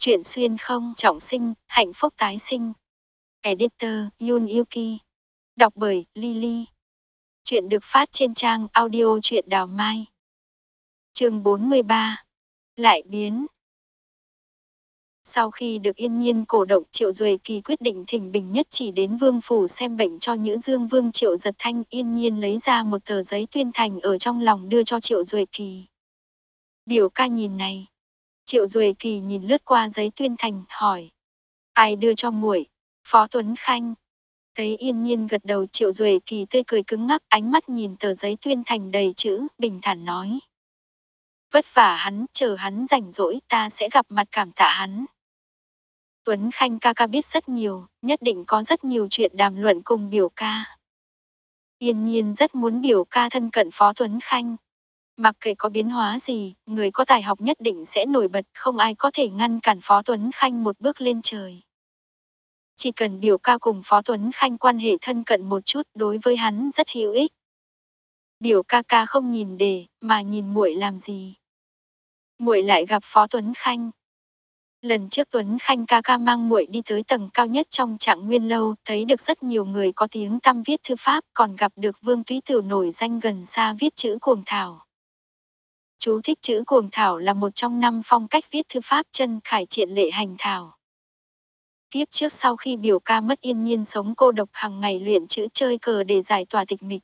Chuyện xuyên không trọng sinh, hạnh phúc tái sinh. Editor Yun Yuki. Đọc bởi Lily. Chuyện được phát trên trang audio truyện đào mai. chương 43. Lại biến. Sau khi được yên nhiên cổ động Triệu Duệ Kỳ quyết định thỉnh Bình Nhất chỉ đến Vương Phủ xem bệnh cho Nhữ Dương Vương Triệu Giật Thanh yên nhiên lấy ra một tờ giấy tuyên thành ở trong lòng đưa cho Triệu Duệ Kỳ. Điều ca nhìn này. Triệu Duệ Kỳ nhìn lướt qua giấy tuyên thành, hỏi. Ai đưa cho muội? Phó Tuấn Khanh. Thấy yên nhiên gật đầu Triệu Duệ Kỳ tươi cười cứng ngắc ánh mắt nhìn tờ giấy tuyên thành đầy chữ, bình thản nói. Vất vả hắn, chờ hắn rảnh rỗi ta sẽ gặp mặt cảm tạ hắn. Tuấn Khanh ca ca biết rất nhiều, nhất định có rất nhiều chuyện đàm luận cùng biểu ca. Yên nhiên rất muốn biểu ca thân cận Phó Tuấn Khanh. Mặc kệ có biến hóa gì, người có tài học nhất định sẽ nổi bật, không ai có thể ngăn cản Phó Tuấn Khanh một bước lên trời. Chỉ cần biểu ca cùng Phó Tuấn Khanh quan hệ thân cận một chút đối với hắn rất hữu ích. Biểu ca ca không nhìn đề, mà nhìn muội làm gì. Muội lại gặp Phó Tuấn Khanh, Lần trước Tuấn Khanh ca ca mang muội đi tới tầng cao nhất trong trạng nguyên lâu, thấy được rất nhiều người có tiếng tăm viết thư pháp, còn gặp được Vương Túy Tử nổi danh gần xa viết chữ cuồng thảo. Chú thích chữ cuồng thảo là một trong năm phong cách viết thư pháp chân khải triện lệ hành thảo. Tiếp trước sau khi biểu ca mất yên nhiên sống cô độc hàng ngày luyện chữ chơi cờ để giải tỏa tịch mịch.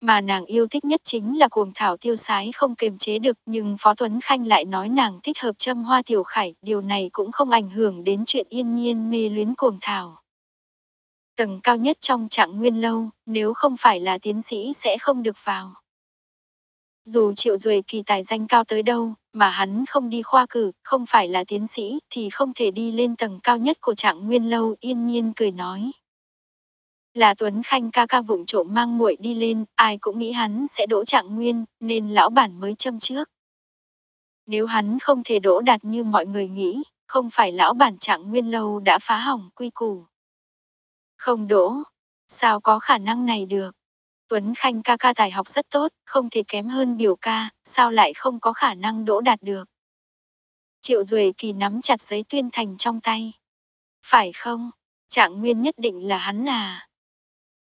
Mà nàng yêu thích nhất chính là cuồng thảo tiêu sái không kềm chế được nhưng Phó Tuấn Khanh lại nói nàng thích hợp châm hoa tiểu khải, điều này cũng không ảnh hưởng đến chuyện yên nhiên mê luyến cuồng thảo. Tầng cao nhất trong trạng nguyên lâu, nếu không phải là tiến sĩ sẽ không được vào. Dù triệu duệ kỳ tài danh cao tới đâu, mà hắn không đi khoa cử, không phải là tiến sĩ, thì không thể đi lên tầng cao nhất của trạng nguyên lâu, yên nhiên cười nói. Là Tuấn Khanh ca ca vụng trộm mang muội đi lên, ai cũng nghĩ hắn sẽ đỗ trạng nguyên, nên lão bản mới châm trước. Nếu hắn không thể đỗ đạt như mọi người nghĩ, không phải lão bản trạng nguyên lâu đã phá hỏng quy củ. Không đỗ, sao có khả năng này được? Tuấn Khanh ca ca tài học rất tốt, không thể kém hơn biểu ca, sao lại không có khả năng đỗ đạt được? Triệu Duệ Kỳ nắm chặt giấy tuyên thành trong tay. Phải không? Trạng nguyên nhất định là hắn à?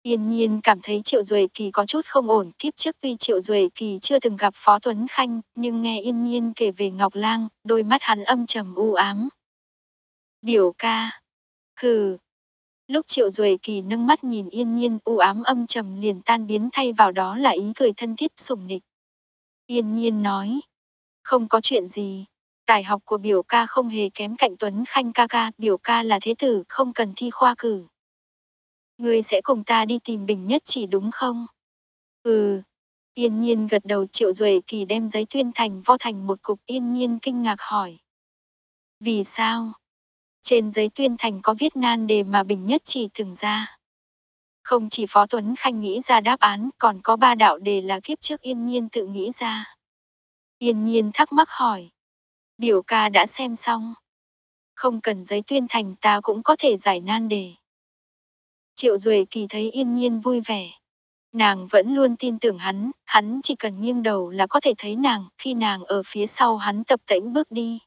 Yên nhiên cảm thấy Triệu Duệ Kỳ có chút không ổn, kiếp trước tuy Triệu Duệ Kỳ chưa từng gặp Phó Tuấn Khanh, nhưng nghe Yên nhiên kể về Ngọc Lang, đôi mắt hắn âm trầm u ám. Biểu ca. Hừ. Lúc Triệu Duệ Kỳ nâng mắt nhìn Yên nhiên u ám âm trầm liền tan biến thay vào đó là ý cười thân thiết sủng nịch. Yên nhiên nói. Không có chuyện gì. Tài học của biểu ca không hề kém cạnh Tuấn Khanh ca ca, biểu ca là thế tử, không cần thi khoa cử. Ngươi sẽ cùng ta đi tìm Bình Nhất chỉ đúng không? Ừ. Yên nhiên gật đầu triệu duệ kỳ đem giấy tuyên thành vo thành một cục yên nhiên kinh ngạc hỏi. Vì sao? Trên giấy tuyên thành có viết nan đề mà Bình Nhất chỉ từng ra. Không chỉ Phó Tuấn Khanh nghĩ ra đáp án, còn có ba đạo đề là kiếp trước yên nhiên tự nghĩ ra. Yên nhiên thắc mắc hỏi. Biểu ca đã xem xong. Không cần giấy tuyên thành ta cũng có thể giải nan đề. Triệu Duệ Kỳ thấy yên nhiên vui vẻ. Nàng vẫn luôn tin tưởng hắn, hắn chỉ cần nghiêng đầu là có thể thấy nàng, khi nàng ở phía sau hắn tập tễnh bước đi.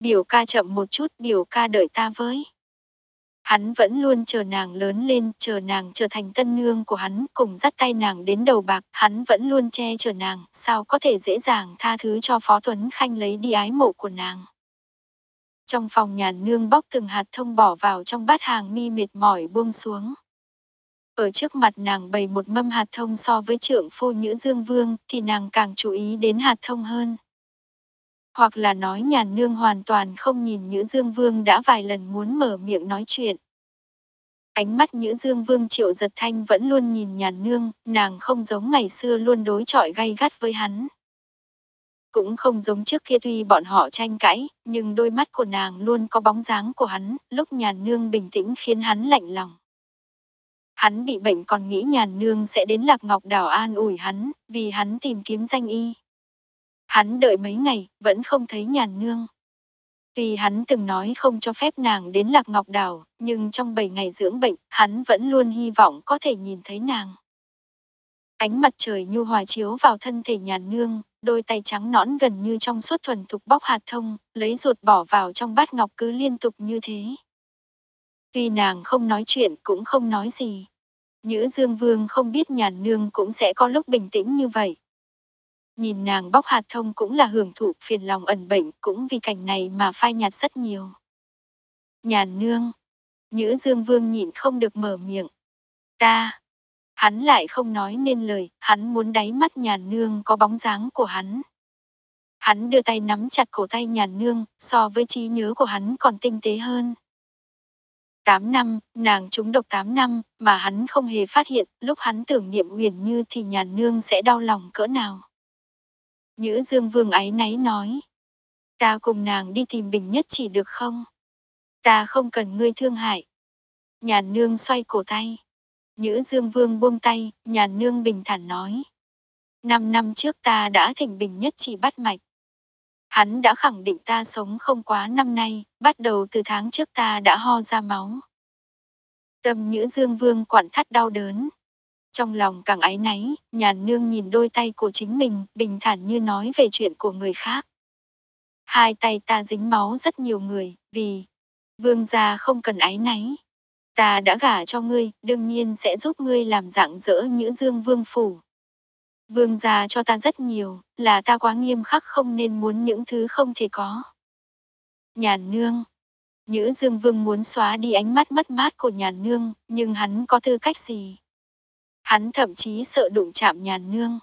Biểu ca chậm một chút, biểu ca đợi ta với. Hắn vẫn luôn chờ nàng lớn lên, chờ nàng trở thành tân nương của hắn, cùng dắt tay nàng đến đầu bạc, hắn vẫn luôn che chở nàng, sao có thể dễ dàng tha thứ cho Phó Tuấn Khanh lấy đi ái mộ của nàng. Trong phòng nhàn nương bóc từng hạt thông bỏ vào trong bát hàng mi mệt mỏi buông xuống. Ở trước mặt nàng bày một mâm hạt thông so với trượng phu nhữ dương vương thì nàng càng chú ý đến hạt thông hơn. Hoặc là nói nhàn nương hoàn toàn không nhìn nhữ dương vương đã vài lần muốn mở miệng nói chuyện. Ánh mắt Nhữ Dương Vương Triệu Giật Thanh vẫn luôn nhìn nhàn nương, nàng không giống ngày xưa luôn đối chọi gay gắt với hắn. Cũng không giống trước kia tuy bọn họ tranh cãi, nhưng đôi mắt của nàng luôn có bóng dáng của hắn, lúc nhàn nương bình tĩnh khiến hắn lạnh lòng. Hắn bị bệnh còn nghĩ nhàn nương sẽ đến Lạc Ngọc Đảo an ủi hắn, vì hắn tìm kiếm danh y. Hắn đợi mấy ngày, vẫn không thấy nhàn nương. Vì hắn từng nói không cho phép nàng đến Lạc Ngọc Đảo, nhưng trong 7 ngày dưỡng bệnh, hắn vẫn luôn hy vọng có thể nhìn thấy nàng. Ánh mặt trời nhu hòa chiếu vào thân thể nhàn nương, đôi tay trắng nõn gần như trong suốt thuần thục bóc hạt thông, lấy ruột bỏ vào trong bát ngọc cứ liên tục như thế. Tuy nàng không nói chuyện cũng không nói gì. Nhữ Dương Vương không biết nhàn nương cũng sẽ có lúc bình tĩnh như vậy. Nhìn nàng bóc hạt thông cũng là hưởng thụ phiền lòng ẩn bệnh cũng vì cảnh này mà phai nhạt rất nhiều. Nhàn nương. Nhữ Dương Vương nhịn không được mở miệng. Ta. Hắn lại không nói nên lời, hắn muốn đáy mắt nhàn nương có bóng dáng của hắn. Hắn đưa tay nắm chặt cổ tay nhàn nương, so với trí nhớ của hắn còn tinh tế hơn. 8 năm, nàng trúng độc 8 năm, mà hắn không hề phát hiện, lúc hắn tưởng niệm huyền như thì nhàn nương sẽ đau lòng cỡ nào. Nhữ Dương Vương ấy náy nói. Ta cùng nàng đi tìm Bình Nhất chỉ được không? Ta không cần ngươi thương hại. Nhàn nương xoay cổ tay. Nhữ Dương Vương buông tay, nhàn nương bình thản nói. Năm năm trước ta đã thỉnh Bình Nhất chỉ bắt mạch. Hắn đã khẳng định ta sống không quá năm nay, bắt đầu từ tháng trước ta đã ho ra máu. Tâm Nhữ Dương Vương quặn thắt đau đớn. Trong lòng càng ái náy, nhàn nương nhìn đôi tay của chính mình, bình thản như nói về chuyện của người khác. Hai tay ta dính máu rất nhiều người, vì vương gia không cần ái náy. Ta đã gả cho ngươi, đương nhiên sẽ giúp ngươi làm dạng dỡ Nhữ Dương Vương phủ. Vương gia cho ta rất nhiều, là ta quá nghiêm khắc không nên muốn những thứ không thể có. Nhàn nương. Nhữ Dương Vương muốn xóa đi ánh mắt mất mát của nhàn nương, nhưng hắn có tư cách gì? Hắn thậm chí sợ đụng chạm nhàn nương.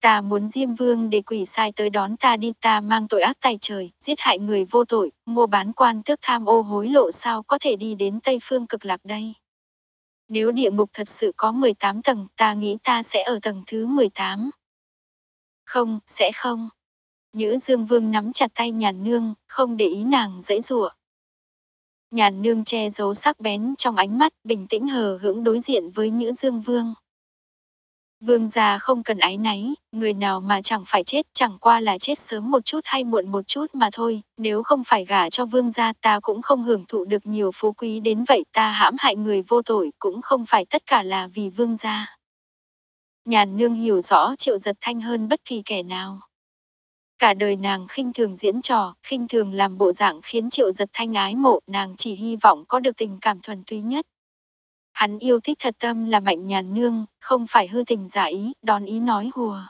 Ta muốn Diêm Vương để quỷ sai tới đón ta đi ta mang tội ác tay trời, giết hại người vô tội, mua bán quan tước tham ô hối lộ sao có thể đi đến Tây Phương cực lạc đây. Nếu địa ngục thật sự có 18 tầng, ta nghĩ ta sẽ ở tầng thứ 18. Không, sẽ không. Nhữ Dương Vương nắm chặt tay nhàn nương, không để ý nàng dãy rủa. Nhàn nương che giấu sắc bén trong ánh mắt, bình tĩnh hờ hững đối diện với Nhữ Dương Vương. Vương gia không cần ái náy, người nào mà chẳng phải chết chẳng qua là chết sớm một chút hay muộn một chút mà thôi, nếu không phải gả cho vương gia ta cũng không hưởng thụ được nhiều phú quý đến vậy ta hãm hại người vô tội cũng không phải tất cả là vì vương gia. Nhàn nương hiểu rõ triệu giật thanh hơn bất kỳ kẻ nào. Cả đời nàng khinh thường diễn trò, khinh thường làm bộ dạng khiến triệu giật thanh ái mộ, nàng chỉ hy vọng có được tình cảm thuần túy nhất. Hắn yêu thích thật tâm là mạnh nhàn nương, không phải hư tình giả ý, đòn ý nói hùa.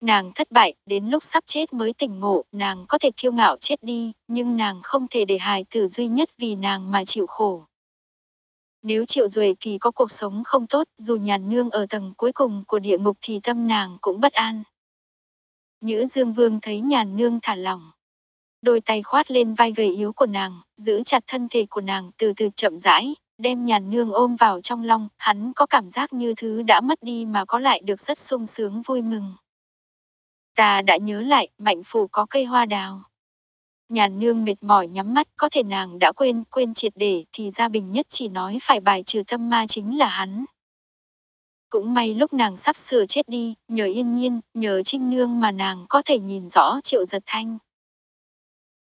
Nàng thất bại, đến lúc sắp chết mới tỉnh ngộ, nàng có thể kiêu ngạo chết đi, nhưng nàng không thể để hài tử duy nhất vì nàng mà chịu khổ. Nếu Triệu Duệ Kỳ có cuộc sống không tốt, dù nhàn nương ở tầng cuối cùng của địa ngục thì tâm nàng cũng bất an. Nhữ Dương Vương thấy nhàn nương thả lỏng. Đôi tay khoát lên vai gầy yếu của nàng, giữ chặt thân thể của nàng từ từ chậm rãi, đem nhàn nương ôm vào trong lòng, hắn có cảm giác như thứ đã mất đi mà có lại được rất sung sướng vui mừng. Ta đã nhớ lại, mạnh phủ có cây hoa đào. Nhàn nương mệt mỏi nhắm mắt, có thể nàng đã quên, quên triệt để, thì gia bình nhất chỉ nói phải bài trừ tâm ma chính là hắn. Cũng may lúc nàng sắp sửa chết đi, nhờ yên nhiên, nhờ trinh nương mà nàng có thể nhìn rõ triệu giật thanh.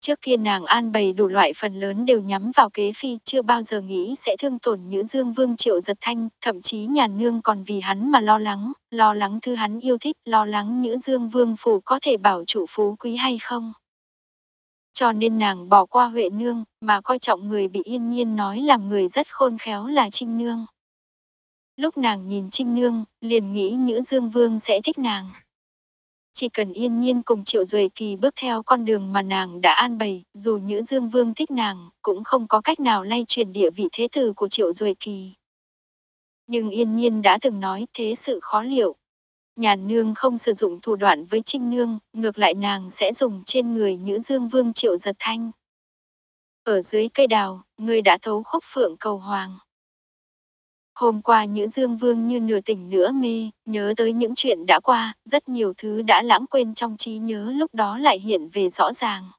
Trước kia nàng an bày đủ loại phần lớn đều nhắm vào kế phi, chưa bao giờ nghĩ sẽ thương tổn Nhữ Dương Vương Triệu Giật Thanh, thậm chí nhàn nương còn vì hắn mà lo lắng, lo lắng thứ hắn yêu thích, lo lắng Nhữ Dương Vương Phủ có thể bảo chủ phú quý hay không. Cho nên nàng bỏ qua Huệ Nương, mà coi trọng người bị yên nhiên nói làm người rất khôn khéo là Trinh Nương. Lúc nàng nhìn Trinh Nương, liền nghĩ Nhữ Dương Vương sẽ thích nàng. Chỉ cần yên nhiên cùng Triệu Duệ Kỳ bước theo con đường mà nàng đã an bày, dù Nhữ Dương Vương thích nàng, cũng không có cách nào lay chuyển địa vị thế tử của Triệu Duệ Kỳ. Nhưng yên nhiên đã từng nói thế sự khó liệu. Nhàn nương không sử dụng thủ đoạn với Trinh Nương, ngược lại nàng sẽ dùng trên người Nhữ Dương Vương Triệu Giật Thanh. Ở dưới cây đào, người đã thấu khúc phượng cầu hoàng. Hôm qua Nhữ Dương Vương như nửa tỉnh nửa mê, nhớ tới những chuyện đã qua, rất nhiều thứ đã lãng quên trong trí nhớ lúc đó lại hiện về rõ ràng.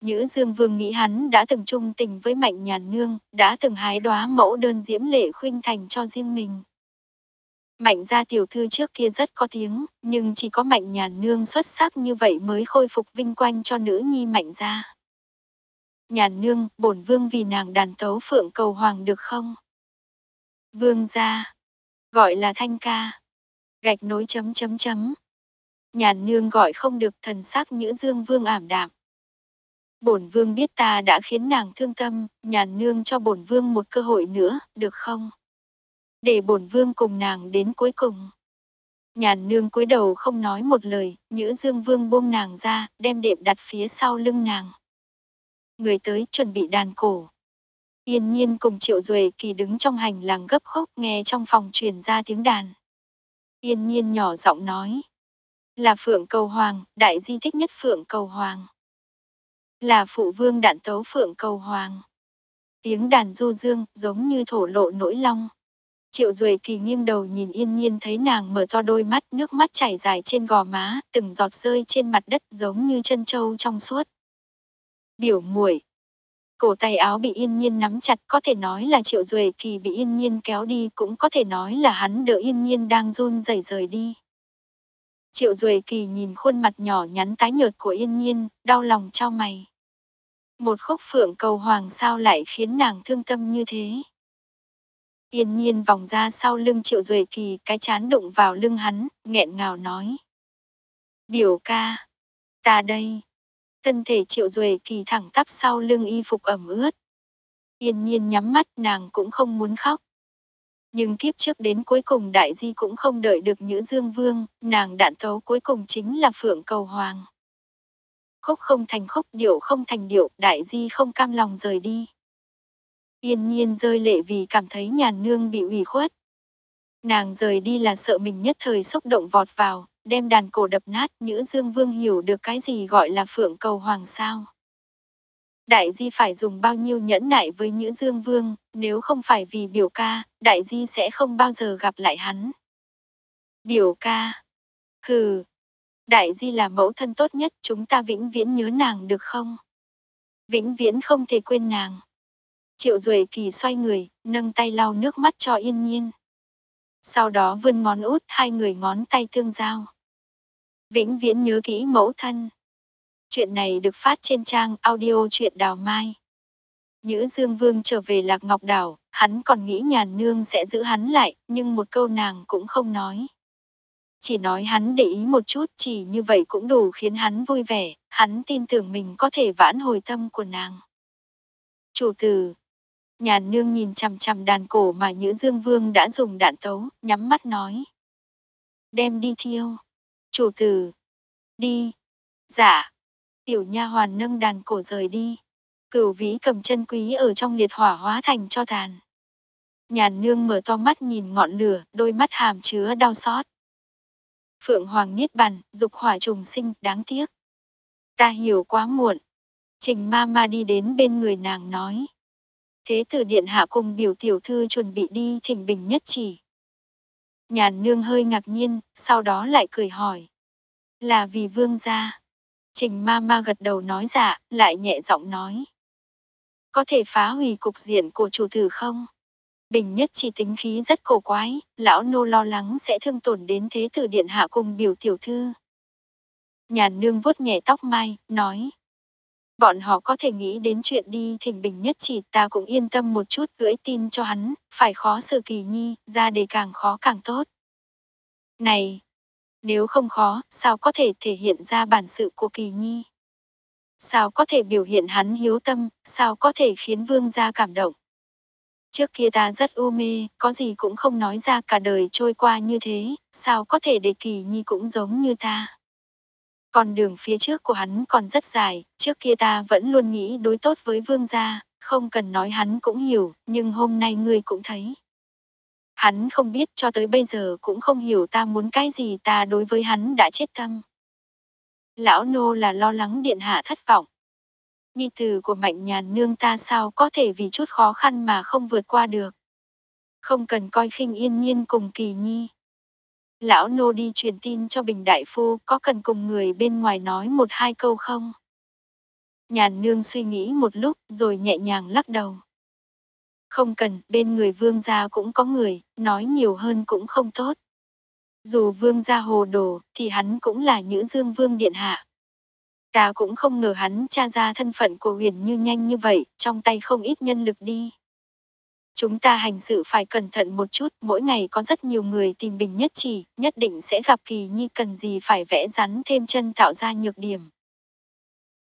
Nhữ Dương Vương nghĩ hắn đã từng chung tình với Mạnh Nhàn Nương, đã từng hái đóa mẫu đơn diễm lệ khuynh thành cho riêng mình. Mạnh gia tiểu thư trước kia rất có tiếng, nhưng chỉ có Mạnh Nhàn Nương xuất sắc như vậy mới khôi phục vinh quang cho nữ nhi Mạnh gia. Nhàn Nương, bổn vương vì nàng đàn tấu phượng cầu hoàng được không? Vương gia. Gọi là thanh ca. Gạch nối chấm chấm chấm. Nhàn nương gọi không được thần sắc Nhữ Dương Vương ảm đạm. Bổn Vương biết ta đã khiến nàng thương tâm, nhàn nương cho bổn Vương một cơ hội nữa, được không? Để bổn Vương cùng nàng đến cuối cùng. Nhàn nương cúi đầu không nói một lời, Nhữ Dương Vương buông nàng ra, đem đệm đặt phía sau lưng nàng. Người tới chuẩn bị đàn cổ. Yên nhiên cùng Triệu Duệ Kỳ đứng trong hành lang gấp khúc nghe trong phòng truyền ra tiếng đàn. Yên nhiên nhỏ giọng nói. Là Phượng Cầu Hoàng, đại di thích nhất Phượng Cầu Hoàng. Là phụ vương đạn tấu Phượng Cầu Hoàng. Tiếng đàn du dương, giống như thổ lộ nỗi long. Triệu Duệ Kỳ nghiêng đầu nhìn yên nhiên thấy nàng mở to đôi mắt, nước mắt chảy dài trên gò má, từng giọt rơi trên mặt đất giống như chân trâu trong suốt. Biểu muội Cổ tay áo bị yên nhiên nắm chặt có thể nói là Triệu Duệ Kỳ bị yên nhiên kéo đi cũng có thể nói là hắn đỡ yên nhiên đang run rẩy rời đi. Triệu Duệ Kỳ nhìn khuôn mặt nhỏ nhắn tái nhợt của yên nhiên, đau lòng trao mày. Một khúc phượng cầu hoàng sao lại khiến nàng thương tâm như thế. Yên nhiên vòng ra sau lưng triệu duệ kỳ cái chán đụng vào lưng hắn, nghẹn ngào nói. Biểu ca, ta đây. Thân thể triệu duệ kỳ thẳng tắp sau lưng y phục ẩm ướt. Yên nhiên nhắm mắt nàng cũng không muốn khóc. Nhưng kiếp trước đến cuối cùng đại di cũng không đợi được Nhữ Dương Vương, nàng đạn tấu cuối cùng chính là Phượng Cầu Hoàng. Khúc không thành khúc điệu không thành điệu, đại di không cam lòng rời đi. Yên nhiên rơi lệ vì cảm thấy nhàn nương bị ủy khuất. Nàng rời đi là sợ mình nhất thời xúc động vọt vào, đem đàn cổ đập nát, Nhữ Dương Vương hiểu được cái gì gọi là phượng cầu hoàng sao. Đại Di phải dùng bao nhiêu nhẫn nại với Nhữ Dương Vương, nếu không phải vì biểu ca, Đại Di sẽ không bao giờ gặp lại hắn. Biểu ca. Hừ. Đại Di là mẫu thân tốt nhất, chúng ta vĩnh viễn nhớ nàng được không? Vĩnh viễn không thể quên nàng. Triệu Duệ Kỳ xoay người, nâng tay lau nước mắt cho yên nhiên. Sau đó vươn ngón út hai người ngón tay tương giao. Vĩnh viễn nhớ kỹ mẫu thân. Chuyện này được phát trên trang audio truyện đào mai. Nhữ Dương Vương trở về Lạc Ngọc Đảo, hắn còn nghĩ nhàn nương sẽ giữ hắn lại, nhưng một câu nàng cũng không nói. Chỉ nói hắn để ý một chút, chỉ như vậy cũng đủ khiến hắn vui vẻ, hắn tin tưởng mình có thể vãn hồi tâm của nàng. Chủ tử, Nhàn nương nhìn chằm chằm đàn cổ mà Nhữ Dương Vương đã dùng đạn tấu, nhắm mắt nói. Đem đi thiêu. Chủ tử. Đi. Dạ. Tiểu nha hoàn nâng đàn cổ rời đi. Cửu vĩ cầm chân quý ở trong liệt hỏa hóa thành cho tàn. Nhàn nương mở to mắt nhìn ngọn lửa, đôi mắt hàm chứa đau xót. Phượng Hoàng Niết Bàn, dục hỏa trùng sinh, đáng tiếc. Ta hiểu quá muộn. Trình ma ma đi đến bên người nàng nói. Thế tử điện hạ cùng biểu tiểu thư chuẩn bị đi thỉnh bình nhất chỉ. Nhàn nương hơi ngạc nhiên, sau đó lại cười hỏi. Là vì vương gia. Trình ma ma gật đầu nói dạ, lại nhẹ giọng nói. Có thể phá hủy cục diện của chủ tử không? Bình nhất chỉ tính khí rất cổ quái, lão nô lo lắng sẽ thương tổn đến thế tử điện hạ cùng biểu tiểu thư. Nhàn nương vuốt nhẹ tóc mai, nói bọn họ có thể nghĩ đến chuyện đi thỉnh bình nhất chỉ ta cũng yên tâm một chút gửi tin cho hắn, phải khó xử kỳ nhi, ra đề càng khó càng tốt. Này, nếu không khó, sao có thể thể hiện ra bản sự của kỳ nhi? Sao có thể biểu hiện hắn hiếu tâm, sao có thể khiến vương gia cảm động? Trước kia ta rất u mê, có gì cũng không nói ra cả đời trôi qua như thế, sao có thể để kỳ nhi cũng giống như ta? Còn đường phía trước của hắn còn rất dài, trước kia ta vẫn luôn nghĩ đối tốt với vương gia, không cần nói hắn cũng hiểu, nhưng hôm nay ngươi cũng thấy. Hắn không biết cho tới bây giờ cũng không hiểu ta muốn cái gì ta đối với hắn đã chết tâm. Lão nô là lo lắng điện hạ thất vọng. Nhi tử của mạnh nhàn nương ta sao có thể vì chút khó khăn mà không vượt qua được. Không cần coi khinh yên nhiên cùng kỳ nhi, Lão nô đi truyền tin cho Bình Đại Phu có cần cùng người bên ngoài nói một hai câu không? Nhàn nương suy nghĩ một lúc rồi nhẹ nhàng lắc đầu. Không cần, bên người vương gia cũng có người, nói nhiều hơn cũng không tốt. Dù vương gia hồ đồ, thì hắn cũng là nữ dương vương điện hạ. Ta cũng không ngờ hắn tra ra thân phận của huyền như nhanh như vậy, trong tay không ít nhân lực đi. Chúng ta hành sự phải cẩn thận một chút, mỗi ngày có rất nhiều người tìm Bình Nhất Chỉ, nhất định sẽ gặp Kỳ Nhi cần gì phải vẽ rắn thêm chân tạo ra nhược điểm.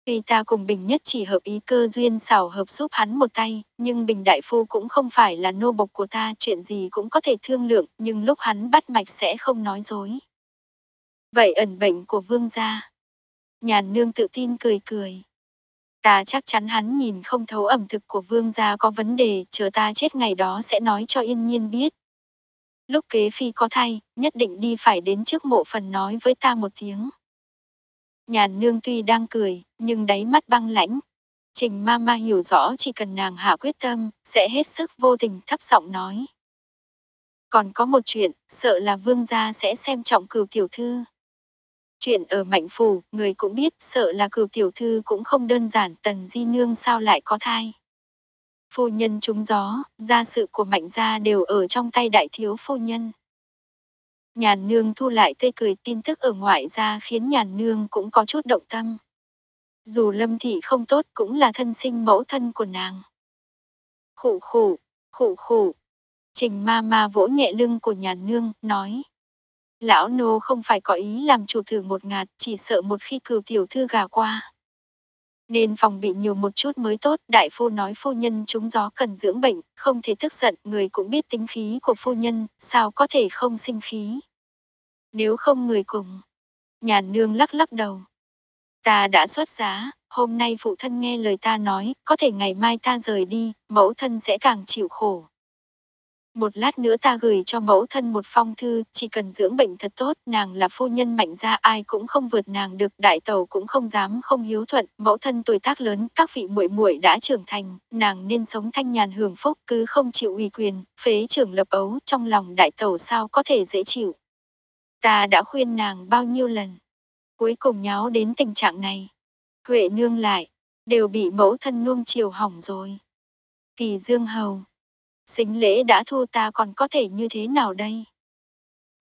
Tuy ta cùng Bình Nhất Chỉ hợp ý cơ duyên xảo hợp giúp hắn một tay, nhưng Bình Đại Phu cũng không phải là nô bộc của ta, chuyện gì cũng có thể thương lượng, nhưng lúc hắn bắt mạch sẽ không nói dối. Vậy ẩn bệnh của vương gia. Nhàn nương tự tin cười cười. Ta chắc chắn hắn nhìn không thấu ẩm thực của vương gia có vấn đề, chờ ta chết ngày đó sẽ nói cho yên nhiên biết. Lúc kế phi có thay, nhất định đi phải đến trước mộ phần nói với ta một tiếng. Nhàn nương tuy đang cười, nhưng đáy mắt băng lãnh. Trình ma ma hiểu rõ chỉ cần nàng hạ quyết tâm, sẽ hết sức vô tình thấp giọng nói. Còn có một chuyện, sợ là vương gia sẽ xem trọng cửu tiểu thư. Chuyện ở Mạnh Phủ, người cũng biết, sợ là cửu tiểu thư cũng không đơn giản, tần di nương sao lại có thai. Phu nhân trúng gió, gia sự của mạnh gia đều ở trong tay đại thiếu phu nhân. Nhàn nương thu lại tươi cười tin tức ở ngoại gia khiến nhàn nương cũng có chút động tâm. Dù lâm thị không tốt cũng là thân sinh mẫu thân của nàng. Khủ khủ, khủ khủ. Trình ma ma vỗ nhẹ lưng của nhàn nương, nói. Lão nô không phải có ý làm chủ thử một ngạt, chỉ sợ một khi cửu tiểu thư gà qua. Nên phòng bị nhiều một chút mới tốt, đại phu nói phu nhân trúng gió cần dưỡng bệnh, không thể tức giận, người cũng biết tính khí của phu nhân, sao có thể không sinh khí. Nếu không người cùng. Nhàn nương lắc lắc đầu. Ta đã xuất giá, hôm nay phụ thân nghe lời ta nói, có thể ngày mai ta rời đi, mẫu thân sẽ càng chịu khổ. Một lát nữa ta gửi cho mẫu thân một phong thư, chỉ cần dưỡng bệnh thật tốt, nàng là phu nhân mạnh ra ai cũng không vượt nàng được, đại tàu cũng không dám không hiếu thuận, mẫu thân tuổi tác lớn, các vị muội muội đã trưởng thành, nàng nên sống thanh nhàn hưởng phúc, cứ không chịu uy quyền, phế trưởng lập ấu, trong lòng đại tàu sao có thể dễ chịu. Ta đã khuyên nàng bao nhiêu lần, cuối cùng nháo đến tình trạng này. Huệ nương lại, đều bị mẫu thân nuông chiều hỏng rồi. Kỳ dương hầu, Sính lễ đã thu ta còn có thể như thế nào đây?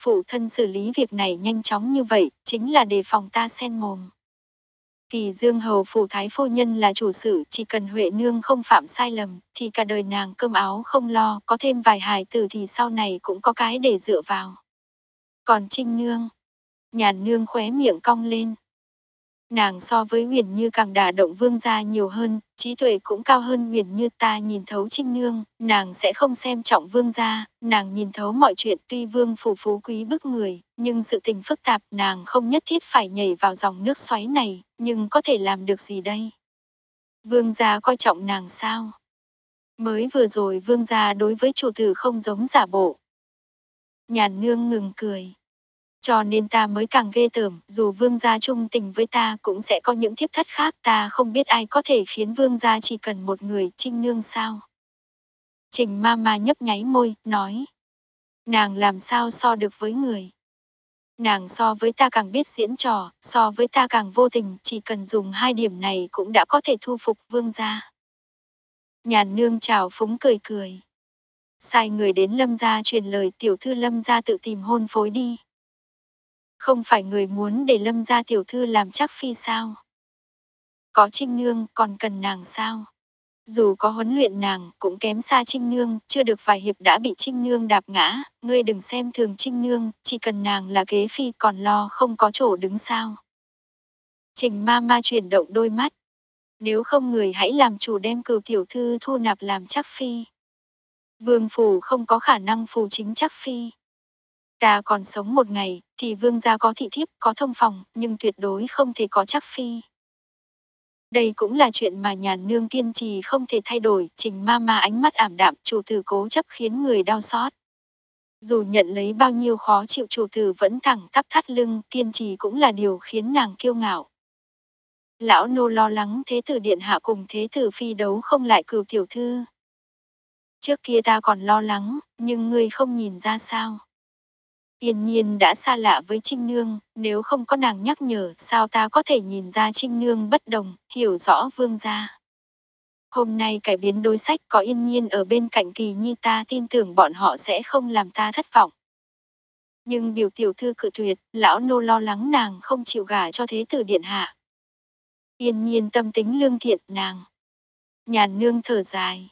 Phụ thân xử lý việc này nhanh chóng như vậy, chính là đề phòng ta xen mồm. Kỳ Dương Hầu Phủ Thái Phu Nhân là chủ sự, chỉ cần Huệ Nương không phạm sai lầm, thì cả đời nàng cơm áo không lo, có thêm vài hài tử thì sau này cũng có cái để dựa vào. Còn Trinh Nương, nhàn nương khóe miệng cong lên, Nàng so với huyền như càng đả động vương gia nhiều hơn, trí tuệ cũng cao hơn huyền như ta nhìn thấu trinh nương, nàng sẽ không xem trọng vương gia, nàng nhìn thấu mọi chuyện tuy vương phủ phú quý bức người, nhưng sự tình phức tạp nàng không nhất thiết phải nhảy vào dòng nước xoáy này, nhưng có thể làm được gì đây? Vương gia coi trọng nàng sao? Mới vừa rồi vương gia đối với chủ tử không giống giả bộ. Nhàn nương ngừng cười. Cho nên ta mới càng ghê tởm, dù vương gia trung tình với ta cũng sẽ có những thiếp thất khác ta không biết ai có thể khiến vương gia chỉ cần một người trinh nương sao. Trình ma ma nhấp nháy môi, nói. Nàng làm sao so được với người. Nàng so với ta càng biết diễn trò, so với ta càng vô tình, chỉ cần dùng hai điểm này cũng đã có thể thu phục vương gia. Nhàn nương chào phúng cười cười. Sai người đến lâm gia truyền lời tiểu thư lâm gia tự tìm hôn phối đi. Không phải người muốn để lâm gia tiểu thư làm chắc phi sao? Có trinh nương còn cần nàng sao? Dù có huấn luyện nàng cũng kém xa trinh nương, chưa được vài hiệp đã bị trinh nương đạp ngã, ngươi đừng xem thường trinh nương, chỉ cần nàng là kế phi còn lo không có chỗ đứng sao. Trình ma ma chuyển động đôi mắt. Nếu không người hãy làm chủ đem cừu tiểu thư thu nạp làm chắc phi. Vương phủ không có khả năng phù chính chắc phi. Ta còn sống một ngày, thì vương gia có thị thiếp, có thông phòng, nhưng tuyệt đối không thể có chắc phi. Đây cũng là chuyện mà nhà nương kiên trì không thể thay đổi, trình ma ma ánh mắt ảm đạm, chủ tử cố chấp khiến người đau xót. Dù nhận lấy bao nhiêu khó chịu chủ tử vẫn thẳng tắp thắt lưng, kiên trì cũng là điều khiến nàng kiêu ngạo. Lão nô lo lắng thế tử điện hạ cùng thế tử phi đấu không lại cừu tiểu thư. Trước kia ta còn lo lắng, nhưng ngươi không nhìn ra sao. Yên nhiên đã xa lạ với Trinh Nương, nếu không có nàng nhắc nhở sao ta có thể nhìn ra Trinh Nương bất đồng, hiểu rõ vương gia. Hôm nay cải biến đối sách có yên nhiên ở bên cạnh kỳ nhi ta tin tưởng bọn họ sẽ không làm ta thất vọng. Nhưng biểu tiểu thư cự tuyệt, lão nô lo lắng nàng không chịu gả cho thế tử điện hạ. Yên nhiên tâm tính lương thiện nàng. Nhàn nương thở dài.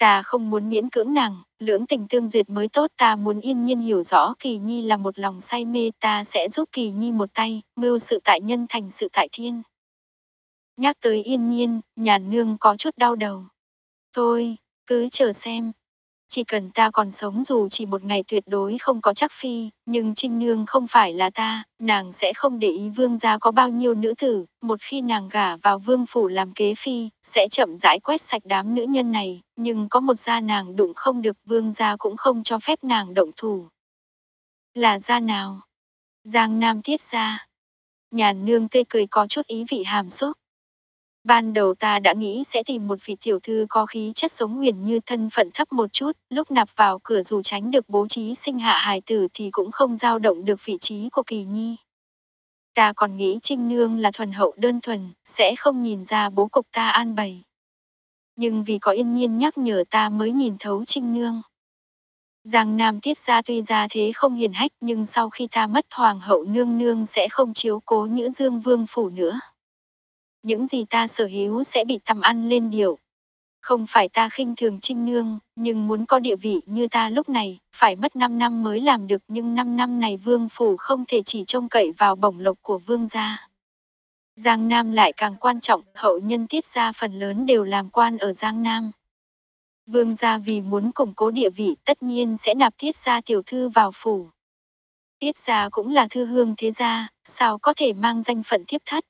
Ta không muốn miễn cưỡng nàng, lưỡng tình tương duyệt mới tốt ta muốn yên nhiên hiểu rõ Kỳ Nhi là một lòng say mê ta sẽ giúp Kỳ Nhi một tay, mưu sự tại nhân thành sự tại thiên. Nhắc tới yên nhiên, nhàn nương có chút đau đầu. Thôi, cứ chờ xem, chỉ cần ta còn sống dù chỉ một ngày tuyệt đối không có chắc phi, nhưng Trinh Nương không phải là ta, nàng sẽ không để ý vương gia có bao nhiêu nữ tử, một khi nàng gả vào vương phủ làm kế phi, sẽ chậm rãi quét sạch đám nữ nhân này, nhưng có một gia nàng đụng không được vương gia cũng không cho phép nàng động thủ. Là gia nào? Giang Nam Tiết gia. Nhàn nương tê cười có chút ý vị hàm xúc. Ban đầu ta đã nghĩ sẽ tìm một vị tiểu thư có khí chất sống huyền như thân phận thấp một chút, lúc nạp vào cửa dù tránh được bố trí sinh hạ hài tử thì cũng không dao động được vị trí của kỳ nhi. Ta còn nghĩ Trinh Nương là thuần hậu đơn thuần, sẽ không nhìn ra bố cục ta an bày. Nhưng vì có yên nhiên nhắc nhở ta mới nhìn thấu Trinh Nương. Giang Nam tiết ra tuy ra thế không hiền hách nhưng sau khi ta mất hoàng hậu nương nương sẽ không chiếu cố Nhữ Dương Vương phủ nữa những gì ta sở hữu sẽ bị tầm ăn lên điều. Không phải ta khinh thường trinh nương, nhưng muốn có địa vị như ta lúc này, phải mất 5 năm mới làm được nhưng 5 năm này vương phủ không thể chỉ trông cậy vào bổng lộc của vương gia. Giang Nam lại càng quan trọng, hậu nhân tiết gia phần lớn đều làm quan ở Giang Nam. Vương gia vì muốn củng cố địa vị tất nhiên sẽ nạp tiết gia tiểu thư vào phủ. Tiết gia cũng là thư hương thế gia, sao có thể mang danh phận thiếp thất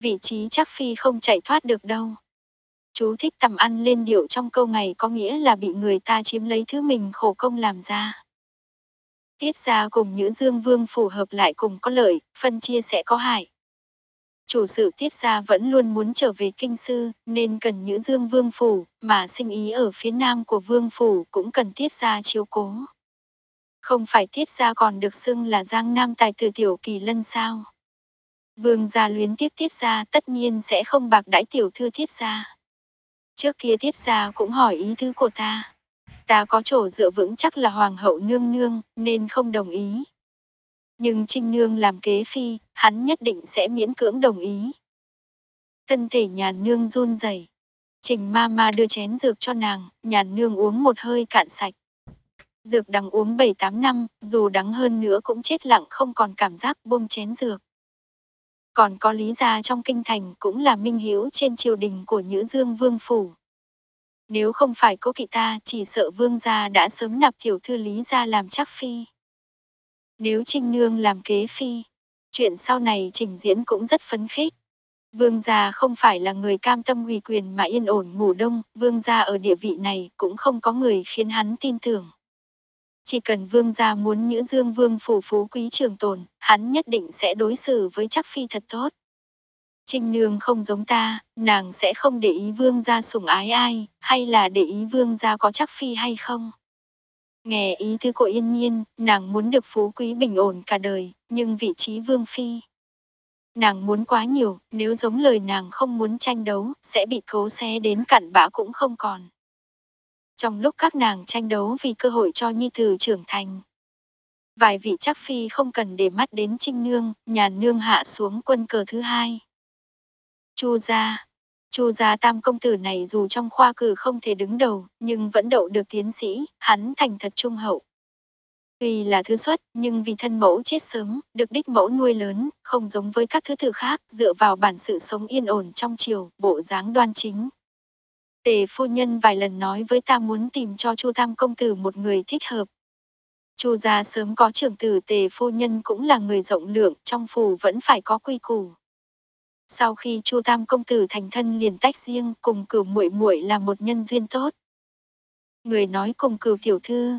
vị trí chắc phi không chạy thoát được đâu. Chú thích tầm ăn lên điệu trong câu này có nghĩa là bị người ta chiếm lấy thứ mình khổ công làm ra. Tiết ra cùng Nhữ Dương Vương phù hợp lại cùng có lợi, phân chia sẽ có hại. Chủ sự tiết gia vẫn luôn muốn trở về kinh sư, nên cần Nhữ Dương Vương phủ, mà sinh ý ở phía nam của Vương phủ cũng cần tiết gia chiếu cố. Không phải tiết gia còn được xưng là Giang Nam tài từ tiểu kỳ lân sao. Vương gia luyến tiếc tiết gia tất nhiên sẽ không bạc đãi tiểu thư tiết gia. Trước kia tiết gia cũng hỏi ý thư của ta. Ta có chỗ dựa vững chắc là hoàng hậu nương nương, nên không đồng ý. Nhưng Trinh Nương làm kế phi, hắn nhất định sẽ miễn cưỡng đồng ý. Thân thể nhàn nương run rẩy. Trình ma ma đưa chén dược cho nàng, nhàn nương uống một hơi cạn sạch. Dược đắng uống 7-8 năm, dù đắng hơn nữa cũng chết lặng không còn cảm giác buông chén dược còn có Lý gia trong kinh thành cũng là minh hiếu trên triều đình của Nhữ Dương Vương Phủ. Nếu không phải cố kỵ ta, chỉ sợ Vương gia đã sớm nạp tiểu thư Lý gia làm chắc phi. Nếu Trinh Nương làm kế phi, chuyện sau này trình diễn cũng rất phấn khích. Vương gia không phải là người cam tâm uy quyền mà yên ổn ngủ đông, vương gia ở địa vị này cũng không có người khiến hắn tin tưởng. Chỉ cần vương gia muốn nhữ dương vương phủ phú quý trường tồn, hắn nhất định sẽ đối xử với chắc phi thật tốt. Trinh nương không giống ta, nàng sẽ không để ý vương gia sủng ái ai, hay là để ý vương gia có chắc phi hay không. Nghe ý thư của yên nhiên, nàng muốn được phú quý bình ổn cả đời, nhưng vị trí vương phi. Nàng muốn quá nhiều, nếu giống lời nàng không muốn tranh đấu, sẽ bị cấu xé đến cặn bã cũng không còn trong lúc các nàng tranh đấu vì cơ hội cho Nhi Tử trưởng thành. Vài vị chắc phi không cần để mắt đến Trinh Nương, nhà nương hạ xuống quân cờ thứ hai. Chu gia, Chu gia tam công tử này dù trong khoa cử không thể đứng đầu, nhưng vẫn đậu được tiến sĩ, hắn thành thật trung hậu. Tuy là thứ xuất, nhưng vì thân mẫu chết sớm, được đích mẫu nuôi lớn, không giống với các thứ tử khác, dựa vào bản sự sống yên ổn trong triều, bộ dáng đoan chính, Tề phu nhân vài lần nói với ta muốn tìm cho Chu Tam công tử một người thích hợp. Chu gia sớm có trưởng tử Tề phu nhân cũng là người rộng lượng, trong phủ vẫn phải có quy củ. Sau khi Chu Tam công tử thành thân liền tách riêng, cùng cửu muội muội là một nhân duyên tốt. Người nói cùng cửu tiểu thư,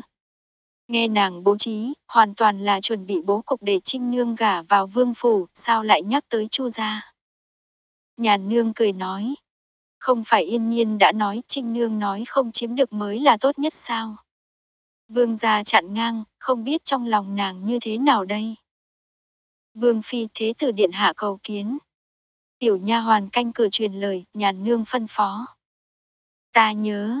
nghe nàng bố trí, hoàn toàn là chuẩn bị bố cục để Trinh Nương gả vào vương phủ, sao lại nhắc tới Chu gia? Nhàn Nương cười nói, không phải yên nhiên đã nói Trinh Nương nói không chiếm được mới là tốt nhất sao? Vương gia chặn ngang, không biết trong lòng nàng như thế nào đây? Vương Phi thế tử điện hạ cầu kiến. Tiểu nha hoàn canh cửa truyền lời, nhàn nương phân phó. Ta nhớ.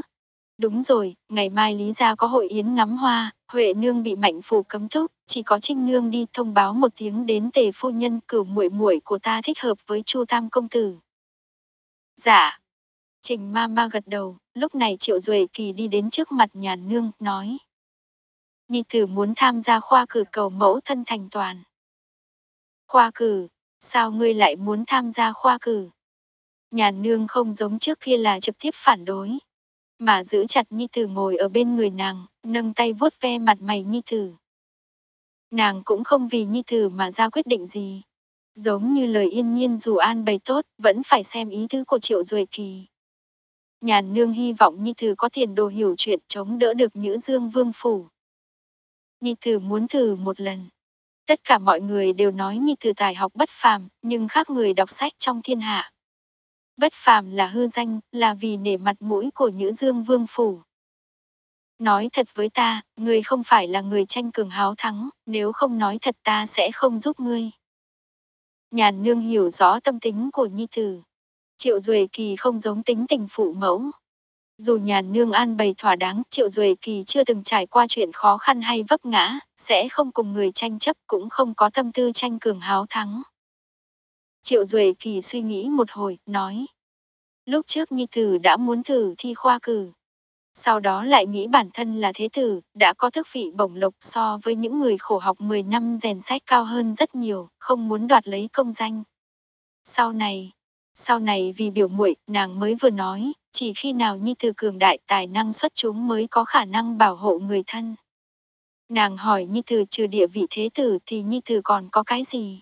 Đúng rồi, ngày mai Lý gia có hội yến ngắm hoa, Huệ nương bị mạnh phủ cấm thúc, chỉ có Trinh nương đi thông báo một tiếng đến tề phu nhân cửu muội muội của ta thích hợp với Chu Tam công tử. Dạ, Trình ma ma gật đầu, lúc này Triệu Duệ Kỳ đi đến trước mặt nhàn nương, nói. Nhi tử muốn tham gia khoa cử cầu mẫu thân thành toàn. Khoa cử, sao ngươi lại muốn tham gia khoa cử? Nhàn nương không giống trước kia là trực tiếp phản đối, mà giữ chặt Nhi tử ngồi ở bên người nàng, nâng tay vuốt ve mặt mày Nhi tử. Nàng cũng không vì Nhi tử mà ra quyết định gì. Giống như lời yên nhiên dù an bày tốt, vẫn phải xem ý tứ của Triệu Duệ Kỳ. Nhàn nương hy vọng Nhi Tử có tiền đồ hiểu chuyện chống đỡ được Nhữ Dương Vương Phủ. Nhi Tử muốn thử một lần. Tất cả mọi người đều nói Nhi Tử tài học bất phàm, nhưng khác người đọc sách trong thiên hạ. Bất phàm là hư danh, là vì nể mặt mũi của Nhữ Dương Vương Phủ. Nói thật với ta, ngươi không phải là người tranh cường háo thắng, nếu không nói thật ta sẽ không giúp ngươi. Nhàn nương hiểu rõ tâm tính của Nhi Tử. Triệu Duệ Kỳ không giống tính tình phụ mẫu. Dù nhàn nương an bày thỏa đáng, Triệu Duệ Kỳ chưa từng trải qua chuyện khó khăn hay vấp ngã, sẽ không cùng người tranh chấp cũng không có tâm tư tranh cường háo thắng. Triệu Duệ Kỳ suy nghĩ một hồi, nói. Lúc trước Nhi Tử đã muốn thử thi khoa cử. Sau đó lại nghĩ bản thân là thế tử, đã có thức vị bổng lộc so với những người khổ học 10 năm rèn sách cao hơn rất nhiều, không muốn đoạt lấy công danh. Sau này, sau này vì biểu muội, nàng mới vừa nói, chỉ khi nào Nhi Tử cường đại tài năng xuất chúng mới có khả năng bảo hộ người thân. Nàng hỏi Nhi Tử trừ địa vị thế tử thì Nhi Tử còn có cái gì?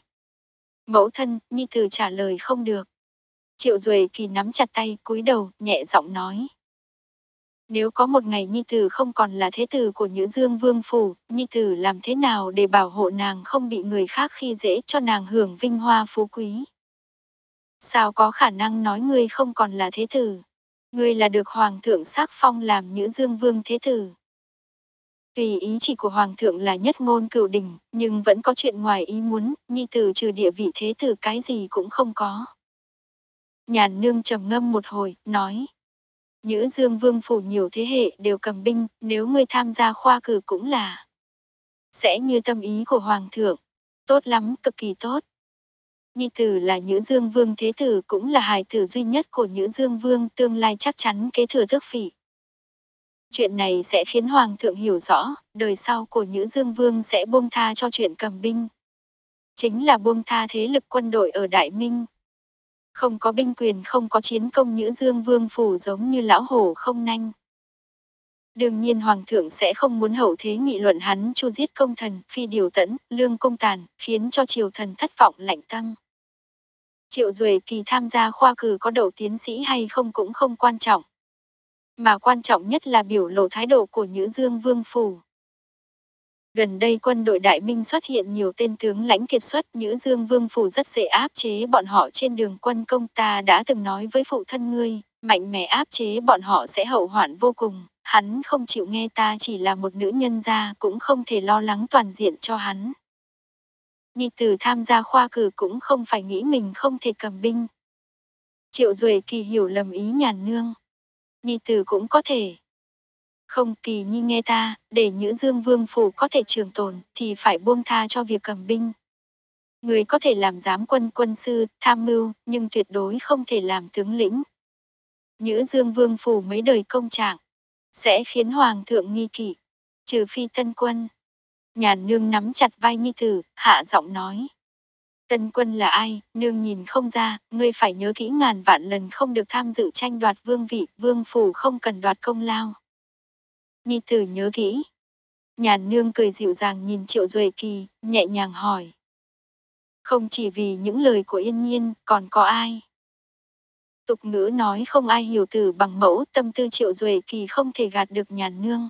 Mẫu thân, Nhi Tử trả lời không được. Triệu Duệ kỳ nắm chặt tay, cúi đầu, nhẹ giọng nói. Nếu có một ngày Nhi Tử không còn là thế tử của Nhữ Dương Vương Phủ, Nhi Tử làm thế nào để bảo hộ nàng không bị người khác khi dễ cho nàng hưởng vinh hoa phú quý? Sao có khả năng nói ngươi không còn là thế tử? Ngươi là được Hoàng thượng sắc phong làm Nhữ Dương Vương thế tử. Vì ý chỉ của Hoàng thượng là nhất ngôn cửu đỉnh nhưng vẫn có chuyện ngoài ý muốn, Nhi Tử trừ địa vị thế tử cái gì cũng không có. Nhàn nương trầm ngâm một hồi, nói. Nhữ Dương Vương phủ nhiều thế hệ đều cầm binh, nếu ngươi tham gia khoa cử cũng là. Sẽ như tâm ý của Hoàng thượng. Tốt lắm, cực kỳ tốt. Nhi tử là Nhữ Dương Vương Thế Tử cũng là hài tử duy nhất của Nhữ Dương Vương tương lai chắc chắn kế thừa tước phỉ. Chuyện này sẽ khiến Hoàng thượng hiểu rõ, đời sau của Nhữ Dương Vương sẽ buông tha cho chuyện cầm binh. Chính là buông tha thế lực quân đội ở Đại Minh. Không có binh quyền không có chiến công Nhữ Dương Vương phủ giống như lão hổ không nanh. Đương nhiên Hoàng thượng sẽ không muốn hậu thế nghị luận hắn chu giết công thần, phi điều tẫn, lương công tàn, khiến cho triều thần thất vọng lạnh tâm. Triệu Duệ Kỳ tham gia khoa cử có đậu tiến sĩ hay không cũng không quan trọng. Mà quan trọng nhất là biểu lộ thái độ của Nhữ Dương Vương Phủ. Gần đây quân đội Đại Minh xuất hiện nhiều tên tướng lãnh kiệt xuất Nhữ Dương Vương Phủ rất dễ áp chế bọn họ trên đường quân công ta đã từng nói với phụ thân ngươi, mạnh mẽ áp chế bọn họ sẽ hậu hoạn vô cùng, hắn không chịu nghe ta chỉ là một nữ nhân gia cũng không thể lo lắng toàn diện cho hắn. Nhi tử tham gia khoa cử cũng không phải nghĩ mình không thể cầm binh. Triệu Duệ Kỳ hiểu lầm ý nhàn nương. Nhi tử cũng có thể. Không kỳ nhi nghe ta, để Nhữ Dương Vương Phủ có thể trường tồn, thì phải buông tha cho việc cầm binh. Người có thể làm giám quân quân sư, tham mưu, nhưng tuyệt đối không thể làm tướng lĩnh. Nhữ Dương Vương Phủ mấy đời công trạng, sẽ khiến Hoàng thượng nghi kỵ, trừ phi tân quân. Nhàn nương nắm chặt vai Nhi Tử, hạ giọng nói. Tân quân là ai, nương nhìn không ra, ngươi phải nhớ kỹ ngàn vạn lần không được tham dự tranh đoạt vương vị, vương phủ không cần đoạt công lao. Nhi tử nhớ kỹ. Nhàn nương cười dịu dàng nhìn triệu duệ kỳ, nhẹ nhàng hỏi. Không chỉ vì những lời của yên nhiên, còn có ai? Tục ngữ nói không ai hiểu tử bằng mẫu, tâm tư triệu duệ kỳ không thể gạt được nhàn nương.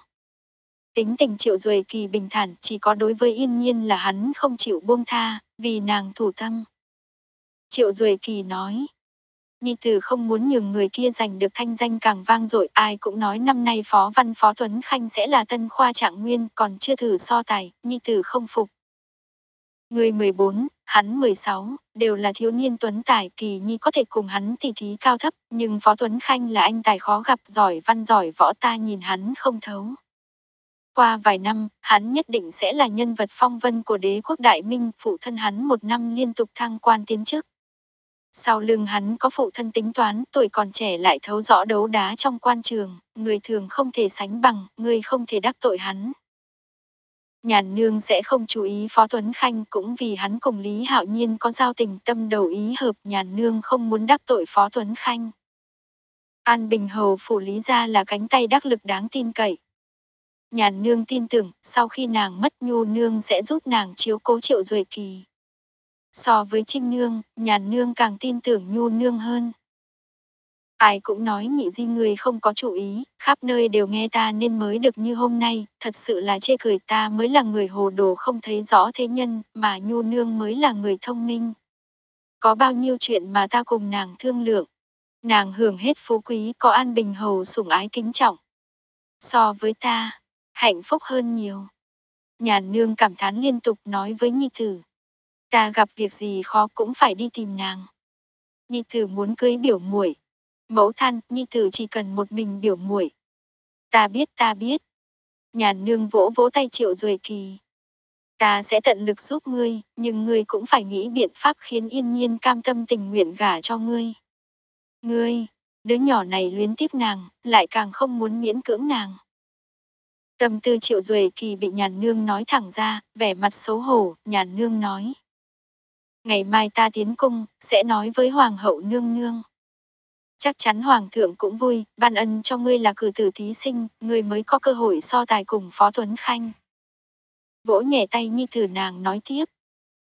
Tính tình triệu duệ kỳ bình thản, chỉ có đối với yên nhiên là hắn không chịu buông tha, vì nàng thủ tâm. Triệu duệ kỳ nói, Nhi tử không muốn nhường người kia giành được thanh danh càng vang dội, ai cũng nói năm nay Phó Văn Phó Tuấn Khanh sẽ là tân khoa trạng nguyên, còn chưa thử so tài, Nhi tử không phục. Người 14, hắn 16, đều là thiếu niên tuấn tài kỳ nhi có thể cùng hắn tỷ thí cao thấp, nhưng Phó Tuấn Khanh là anh tài khó gặp giỏi văn giỏi võ ta nhìn hắn không thấu. Qua vài năm, hắn nhất định sẽ là nhân vật phong vân của đế quốc Đại Minh, phụ thân hắn một năm liên tục thăng quan tiến chức. Sau lưng hắn có phụ thân tính toán, tuổi còn trẻ lại thấu rõ đấu đá trong quan trường, người thường không thể sánh bằng, người không thể đắc tội hắn. Nhàn nương sẽ không chú ý Phó Tuấn Khanh cũng vì hắn cùng Lý Hạo Nhiên có giao tình tâm đầu ý hợp nhàn nương không muốn đắc tội Phó Tuấn Khanh. An Bình Hầu phủ Lý gia là cánh tay đắc lực đáng tin cậy. Nhàn nương tin tưởng, sau khi nàng mất nhu nương sẽ giúp nàng chiếu cố triệu duệ kỳ. So với trinh nương, nhàn nương càng tin tưởng nhu nương hơn. Ai cũng nói nhị di người không có chủ ý, khắp nơi đều nghe ta nên mới được như hôm nay, thật sự là chê cười ta mới là người hồ đồ không thấy rõ thế nhân, mà nhu nương mới là người thông minh. Có bao nhiêu chuyện mà ta cùng nàng thương lượng. Nàng hưởng hết phú quý có an bình hầu sủng ái kính trọng. So với ta, hạnh phúc hơn nhiều. Nhàn nương cảm thán liên tục nói với Nhi Tử. Ta gặp việc gì khó cũng phải đi tìm nàng. Nhi Tử muốn cưới biểu muội, Mẫu than, Nhi Tử chỉ cần một mình biểu muội. Ta biết ta biết. Nhàn nương vỗ vỗ tay triệu rồi kỳ. Ta sẽ tận lực giúp ngươi, nhưng ngươi cũng phải nghĩ biện pháp khiến yên nhiên cam tâm tình nguyện gả cho ngươi. Ngươi, đứa nhỏ này luyến tiếp nàng, lại càng không muốn miễn cưỡng nàng. Tâm tư triệu duệ kỳ bị nhàn nương nói thẳng ra, vẻ mặt xấu hổ, nhàn nương nói. Ngày mai ta tiến cung, sẽ nói với hoàng hậu nương nương. Chắc chắn hoàng thượng cũng vui, ban ân cho ngươi là cử tử thí sinh, ngươi mới có cơ hội so tài cùng Phó Tuấn Khanh. Vỗ nhẹ tay nhi thử nàng nói tiếp.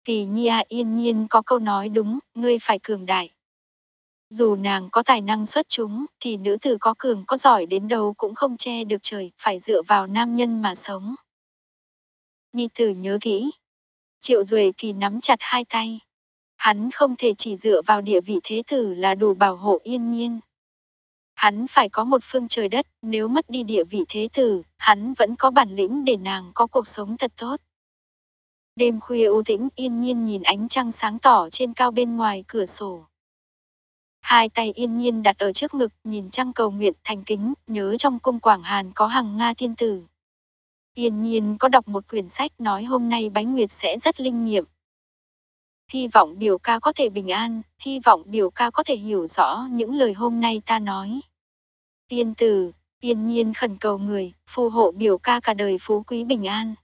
Kỳ nhi à yên nhiên có câu nói đúng, ngươi phải cường đại. Dù nàng có tài năng xuất chúng, thì nữ tử có cường có giỏi đến đâu cũng không che được trời, phải dựa vào nam nhân mà sống. Nhi tử nhớ kỹ. Triệu Duệ Kỳ nắm chặt hai tay. Hắn không thể chỉ dựa vào địa vị thế tử là đủ bảo hộ yên nhiên. Hắn phải có một phương trời đất, nếu mất đi địa vị thế tử, hắn vẫn có bản lĩnh để nàng có cuộc sống thật tốt. Đêm khuya u tĩnh yên nhiên nhìn ánh trăng sáng tỏ trên cao bên ngoài cửa sổ. Hai tay yên nhiên đặt ở trước ngực, nhìn trăng cầu nguyện thành kính, nhớ trong cung Quảng Hàn có hàng Nga thiên tử. Yên nhiên có đọc một quyển sách nói hôm nay bánh nguyệt sẽ rất linh nghiệm. Hy vọng biểu ca có thể bình an, hy vọng biểu ca có thể hiểu rõ những lời hôm nay ta nói. Tiên tử, yên nhiên khẩn cầu người, phù hộ biểu ca cả đời phú quý bình an.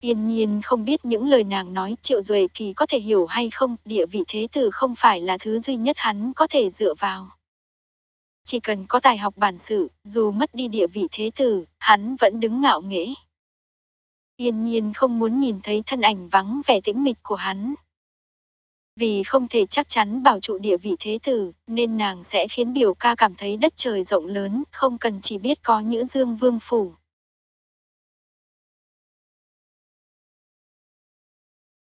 Yên nhiên không biết những lời nàng nói triệu duệ kỳ có thể hiểu hay không, địa vị thế tử không phải là thứ duy nhất hắn có thể dựa vào. Chỉ cần có tài học bản sự, dù mất đi địa vị thế tử, hắn vẫn đứng ngạo nghễ. Yên nhiên không muốn nhìn thấy thân ảnh vắng vẻ tĩnh mịch của hắn. Vì không thể chắc chắn bảo trụ địa vị thế tử, nên nàng sẽ khiến biểu ca cảm thấy đất trời rộng lớn, không cần chỉ biết có những dương vương phủ.